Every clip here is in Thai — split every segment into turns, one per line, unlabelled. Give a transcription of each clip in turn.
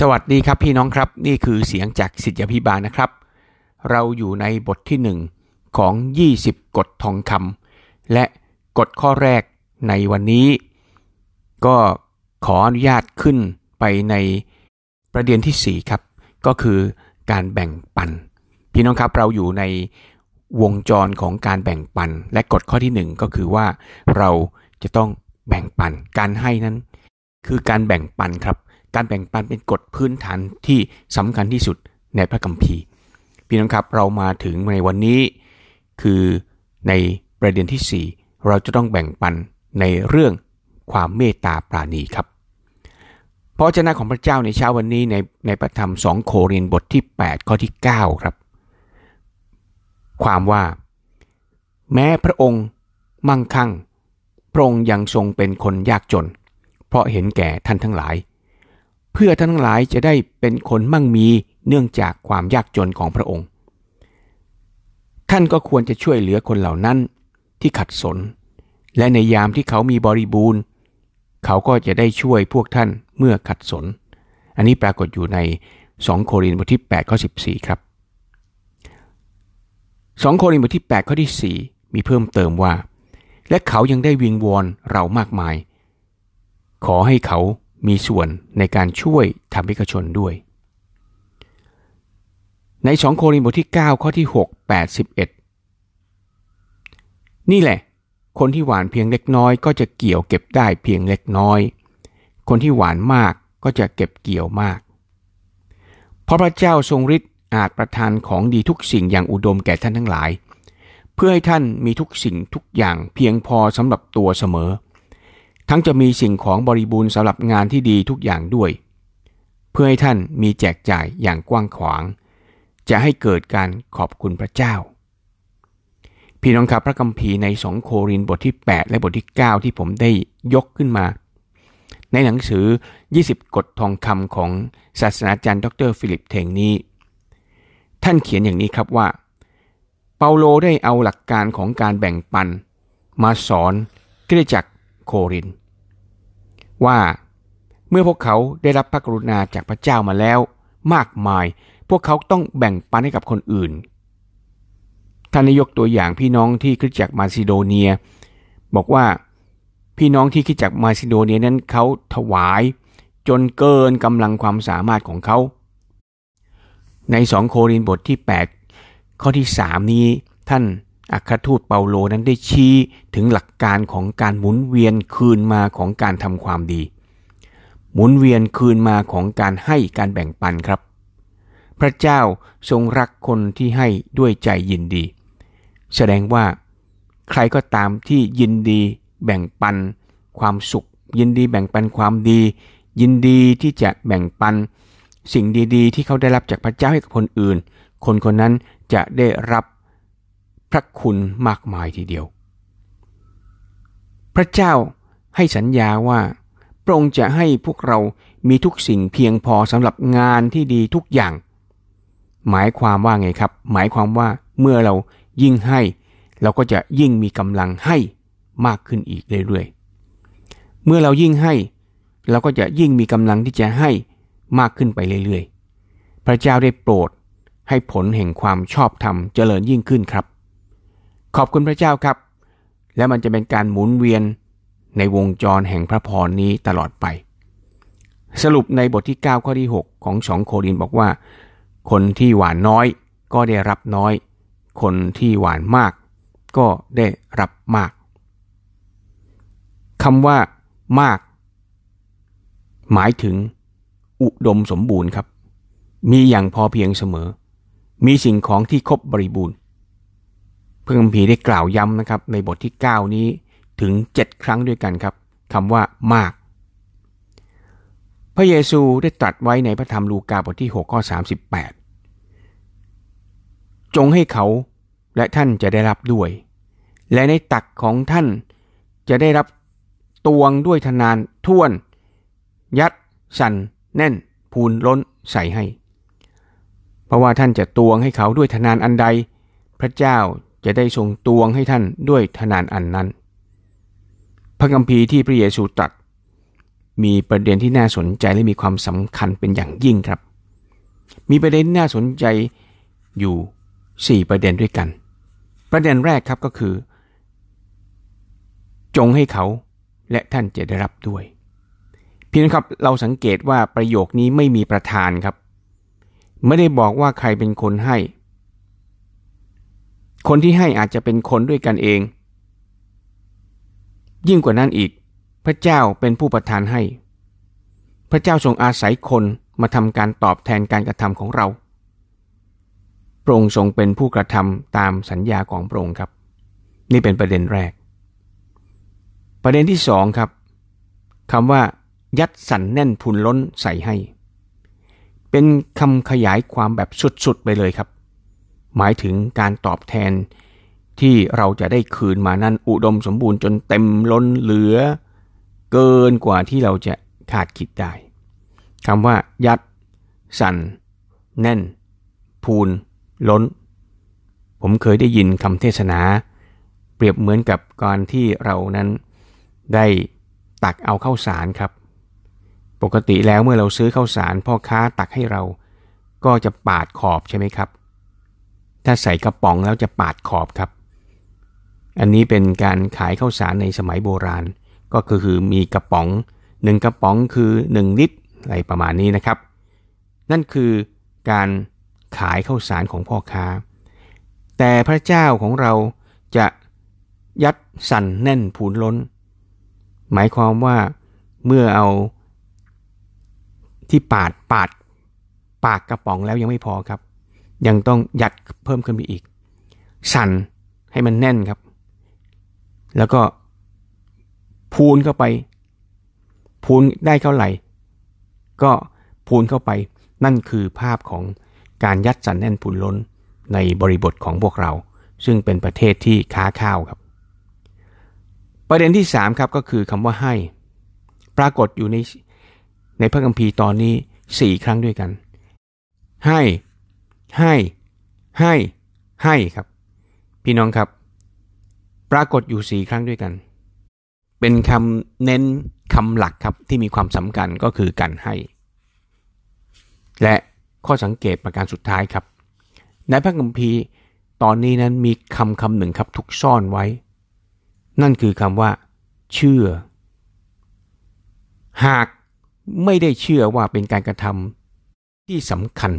สวัสดีครับพี่น้องครับ นี่คือเสียงจากสิทธิพิบาลนะครับ เราอยู่ในบทที่หนึ่งของ 20 กฎทองคำและกฎข้อแรกในวันนี้ ก็ขออนุญาตขึ้นไปในประเด็นที่ 4 ครับ ก็คือการแบ่งปัน พี่น้องครับเราอยู่ในวงจรของการแบ่งปัน และกฎข้อที่ 1 ก็คือว่าเราจะต้องแบ่งปันการให้นั้น คือการแบ่งปันครับ การแบ่งปันเป็นกฎพื้นฐานที่สำคัญที่สุดในพระคัมภีร์พี่น้องครับเรามาถึงในวันนี้ คือในประเด็นที่ 4 เราจะต้องแบ่งปันในเรื่องความเมตตาปราณีครับเพราะเจ้าของพระเจ้าในเช้าวันนี้ในในพระธรรม 2 โครินบทที่ 8 ข้อที่ 9 ครับ ความว่า แม้พระองค์มั่งคั่ง พระองค์ยังทรงเป็นคนยากจน เพราะเห็นแก่ท่านทั้งหลาย เพื่อท่านทั้งหลายจะได้เป็นคนมั่งมีเนื่องจากความยากจนของพระองค์ ท่านก็ควรจะช่วยเหลือคนเหล่านั้นที่ขัดสน และในยามที่เขามีบริบูรณ์ เขาก็จะได้ช่วยพวกท่านเมื่อขัดสน อันนี้ปรากฏอยู่ใน 2 โครินธ์บทที่8ข้อ14 ครับ 2 โครินธ์บทที่ 8 ข้อที่ 4 มีเพิ่มเติมว่า และเขายังได้วิงวอนเรามากมาย ขอให้เขา มีส่วนในการช่วยธรรมิกชนด้วย ใน 2 โครินธ์บทที่ 9 ข้อที่ 6 8 11นี่แหละ คนที่หวานเพียงเล็กน้อยก็จะเกี่ยวเก็บได้เพียงเล็กน้อย คนที่หวานมากก็จะเก็บเกี่ยวมาก เพราะพระเจ้าทรงฤทธิ์อาจประทานของดีทุกสิ่งอย่างอุดมแก่ท่านทั้งหลาย เพื่อให้ท่านมีทุกสิ่งทุกอย่างเพียงพอสำหรับตัวเสมอ ทั้งจะมีสิ่งของบริบูรณ์สำหรับงานที่ดีทุกอย่างด้วย เพื่อให้ท่านมีแจกจ่ายอย่างกว้างขวาง จะให้เกิดการขอบคุณพระเจ้า พี่น้องครับพระคัมภีร์ใน2โครินบทที่ 8 และบทที่ 9 ที่ผมได้ยกขึ้นมา ในหนังสือ 20 กฎทองคำของศาสนาจารย์ ดร.ฟิลิปเทงนี้ ท่านเขียนอย่างนี้ครับว่า เปาโลได้เอาหลักการของการแบ่งปัน มาสอนคริสตจักร โครินธ์ ว่าเมื่อพวกเขาได้รับพระกรุณาจากพระเจ้ามาแล้ว มากมาย พวกเขาต้องแบ่งปันให้กับคนอื่น ท่านได้ยกตัวอย่างพี่น้องที่คริสตจักรมาซิโดเนีย บอกว่าพี่น้องที่คริสตจักรมาซิโดเนียนั้นเขาถวายจนเกินกำลังความสามารถของเขา ในสองโครินธ์บทที่ 8 ข้อที่ 3 นี้ท่าน อัครทูตเปาโลนั้นได้ชี้ถึงหลักการของการหมุนเวียนคืนมาของการทำความดี หมุนเวียนคืนมาของการให้การแบ่งปันครับ พระเจ้าทรงรักคนที่ให้ด้วยใจยินดี แสดงว่าใครก็ตามที่ยินดีแบ่งปันความสุข ยินดีแบ่งปันความดี ยินดีที่จะแบ่งปัน สิ่งดีๆ ที่เขาได้รับจากพระเจ้าให้กับคนอื่น คนคนนั้นจะได้รับ พระคุณมากมายทีเดียว พระเจ้าให้สัญญาว่า พระองค์จะให้พวกเรามีทุกสิ่งเพียงพอสำหรับงานที่ดีทุกอย่าง หมายความว่าไงครับ หมายความว่าเมื่อเรายิ่งให้ เราก็จะยิ่งมีกำลังให้มากขึ้นอีกเรื่อยๆ เมื่อเรายิ่งให้ เราก็จะยิ่งมีกำลังที่จะให้มากขึ้นไปเรื่อยๆ พระเจ้าได้โปรดให้ผลแห่งความชอบธรรมเจริญยิ่งขึ้นครับ ขอบคุณพระเจ้าครับ และมันจะเป็นการหมุนเวียนในวงจรแห่งพระพรนี้ตลอดไป สรุปในบทที่ 9 ข้อที่ 6 ของ2โครินบอกว่า คนที่หวานน้อยก็ได้รับน้อย คนที่หวานมาก ก็ได้รับมากคำว่ามาก หมายถึง อุดมสมบูรณ์ครับ มีอย่างพอเพียงเสมอ มีสิ่งของที่ครบบริบูรณ์ พระคัมภีร์ได้กล่าวย้ำนะครับ ในบทที่ 9 นี้ถึง 7 ครั้งด้วยกันครับคำว่ามาก พระเยซูได้ตรัสไว้ในพระธรรมลูกาบทที่ 6 ข้อ 38 จงให้เขาและท่านจะได้รับด้วย และในตักของท่านจะได้รับตวงด้วยทนานท่วน ยัด สั่น แน่น พูนล้นใส่ให้ เพราะว่าท่านจะตวงให้เขาด้วยทนานอันใด พระเจ้า จะได้ทรงตวงให้ท่านด้วยทนานอันนั้น พระคัมภีร์ที่พระเยซูตรัสมีประเด็นที่น่าสนใจและมีความสำคัญเป็นอย่างยิ่งครับ มีประเด็นที่น่าสนใจอยู่ 4 ประเด็นด้วยกัน ประเด็นแรกครับก็คือ จงให้เขาและท่านจะได้รับด้วยพี่นะครับเราสังเกตว่าประโยคนี้ไม่มีประธานครับ ไม่ได้บอกว่าใครเป็นคนให้ คนที่ให้อาจจะเป็นคนด้วยกันเอง ยิ่งกว่านั้นอีก พระเจ้าเป็นผู้ประทานให้ พระเจ้าทรงอาศัยคนมาทำการตอบแทนการกระทำของเราพระองค์ทรงเป็นผู้กระทำตามสัญญาของพระองค์ครับ นี่เป็นประเด็นแรก ประเด็นที่สองครับคำว่ายัดสันแน่นพุนล้นใส่ให้ เป็นคำขยายความแบบสุดๆไปเลยครับ หมายถึงการตอบแทนที่เราจะได้คืนมานั้นอุดมสมบูรณ์จนเต็มล้นเหลือ เกินกว่าที่เราจะขาดคิดได้คำว่า ยัด สั่นแน่น พูน ล้น ผมเคยได้ยินคำเทศนา เปรียบเหมือนกับการที่เรานั้นได้ตักเอาเข้าวสารครับ ปกติแล้วเมื่อเราซื้อข้าวสารพ่อค้าตักให้เราก็จะปาดขอบใช่ไหมครับ ถ้าใส่กระป๋องแล้วจะปาดขอบครับ อันนี้เป็นการขายข้าวสารในสมัยโบราณ ก็คือมีกระป๋องหนึ่งกระป๋องคือ 1 ลิตรอะไรประมาณนี้นะครับ นั่นคือการขายข้าวสารของพ่อค้า แต่พระเจ้าของเราจะยัดสั่นแน่นผูนล้น หมายความว่าเมื่อเอาที่ปาดปาดปากกระป๋องแล้วยังไม่พอครับ ยังต้องยัดเพิ่มขึ้นไปอีก สั่นให้มันแน่นครับ แล้วก็พูนเข้าไป พูนได้เท่าไหร่ ก็พูนเข้าไป นั่นคือภาพของการยัดสั่นแน่นพูนล้นในบริบทของพวกเรา ซึ่งเป็นประเทศที่ค้าข้าวครับ ประเด็นที่ 3 ครับก็คือคำว่าให้ ปรากฏอยู่ในในพระคัมภีร์ตอนนี้ 4 ครั้งด้วยกัน ให้ ให้ ให้ ให้ครับ พี่น้องครับ ปรากฏอยู่4ครั้งด้วยกัน เป็นคำเน้นคำหลักครับที่มีความสำคัญก็คือการให้ และข้อสังเกตประการสุดท้ายครับ ในพระคัมภีร์ตอนนี้นั้นมีคำคำหนึ่งครับถูกซ่อนไว้ นั่นคือคำว่า เชื่อ หากไม่ได้เชื่อว่าเป็นการกระทำที่สำคัญ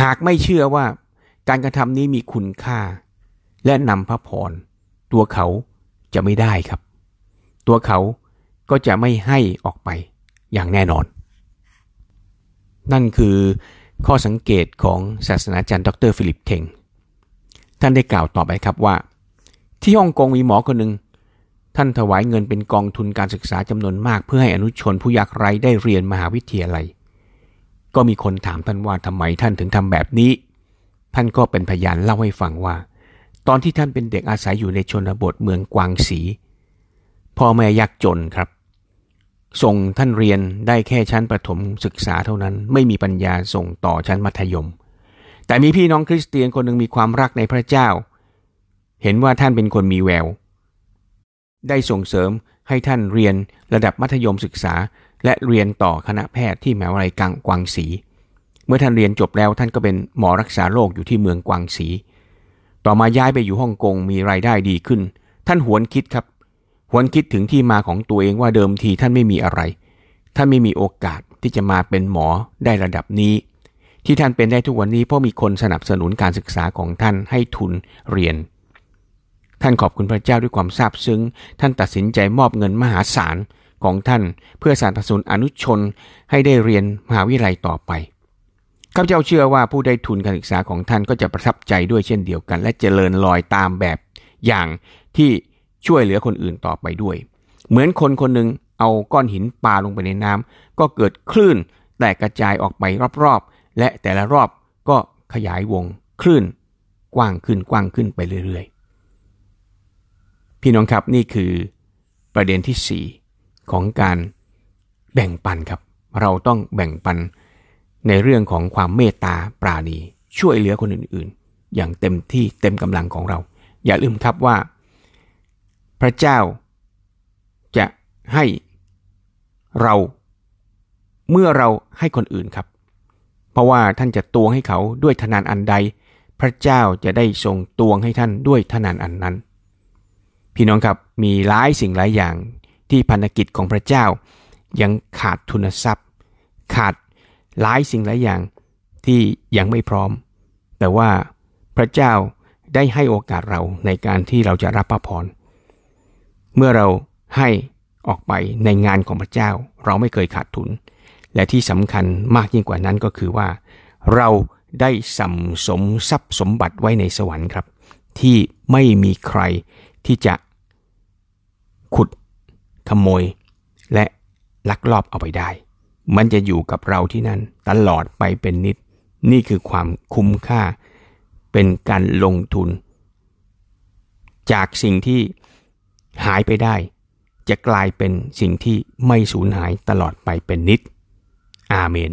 หากไม่เชื่อว่าการกระทำนี้มีคุณค่า และนำพระพร ตัวเขาจะไม่ได้ครับ ตัวเขาก็จะไม่ให้ออกไปอย่างแน่นอน นั่นคือข้อสังเกตของศาสนาจารย์ดรฟิลิปเทงท่านได้กล่าวต่อไปครับว่า ที่ฮ่องกงมีหมอคนหนึ่งท่านถวายเงินเป็นกองทุนการศึกษาจำนวนมากเพื่อให้อนุชนผู้ยากไร้ได้เรียนมหาวิทยาลัย ก็มีคนถามท่านว่าทำไมท่านถึงทำแบบนี้ ท่านก็เป็นพยานเล่าให้ฟังว่า ตอนที่ท่านเป็นเด็กอาศัยอยู่ในชนบทเมืองกวางสีพ่อแม่ยากจนครับ ส่งท่านเรียนได้แค่ชั้นประถมศึกษาเท่านั้น ไม่มีปัญญาส่งต่อชั้นมัธยม แต่มีพี่น้องคริสเตียนคนหนึ่งมีความรักในพระเจ้า เห็นว่าท่านเป็นคนมีแวว ได้ส่งเสริมให้ท่านเรียนระดับมัธยมศึกษา และเรียนต่อคณะแพทย์ที่มหาวิทยาลัยกังกวางสี เมื่อท่านเรียนจบแล้วท่านก็เป็นหมอรักษาโรคอยู่ที่เมืองกวางสี ต่อมาย้ายไปอยู่ฮ่องกงมีรายได้ดีขึ้น ท่านหวนคิดครับ หวนคิดถึงที่มาของตัวเองว่าเดิมทีท่านไม่มีอะไร ท่านไม่มีโอกาสที่จะมาเป็นหมอได้ระดับนี้ ที่ท่านเป็นได้ทุกวันนี้เพราะมีคนสนับสนุนการศึกษาของท่านให้ทุนเรียนท่านขอบคุณพระเจ้าด้วยความซาบซึ้ง ท่านตัดสินใจมอบเงินมหาศาล ของท่านเพื่อสนับสนุนอนุชนให้ได้เรียนมหาวิทยาลัยต่อไปข้าพเจ้าเชื่อว่าผู้ได้ทุนการศึกษาของท่านก็จะประทับใจด้วยเช่นเดียวกัน และเจริญรอยตามแบบอย่างที่ช่วยเหลือคนอื่นต่อไปด้วย เหมือนคนคนหนึ่งเอาก้อนหินปาลงไปในน้ำก็เกิดคลื่นแตกกระจายออกไปรอบๆ และแต่ละรอบก็ขยายวงคลื่น กว้างขึ้นกว้างขึ้นไปเรื่อยๆ พี่น้องครับนี่คือประเด็นที่ 4 ของการแบ่งปันครับ เราต้องแบ่งปันในเรื่องของความเมตตาปราณี ช่วยเหลือคนอื่นๆ อย่างเต็มที่เต็มกำลังของเรา อย่าลืมครับว่า พระเจ้าจะให้เราเมื่อเราให้คนอื่นครับ เพราะว่าท่านจะตวงให้เขาด้วยทนานอันใด พระเจ้าจะได้ทรงตวงให้ท่านด้วยทนานอันนั้น พี่น้องครับมีหลายสิ่งหลายอย่าง ที่พันธกิจของพระเจ้า ยังขาดทุนทรัพย์ ขาดหลายสิ่งหลายอย่างที่ยังไม่พร้อม แต่ว่าพระเจ้าได้ให้โอกาสเราในการที่เราจะรับพระพรเมื่อเราให้ออกไปในงานของพระเจ้า เราไม่เคยขาดทุน และที่สำคัญมากยิ่งกว่านั้นก็คือว่า เราได้สัมสมทรัพย์สมบัติไว้ในสวรรค์ครับ ที่ไม่มีใครที่จะขุด ขโมย และลักลอบเอาไปได้ มันจะอยู่กับเราที่นั่น ตลอดไปเป็นนิด นี่คือความคุ้มค่า เป็นการลงทุน จากสิ่งที่หายไปได้ จะกลายเป็นสิ่งที่ไม่สูญหายตลอดไปเป็นนิด อาเมน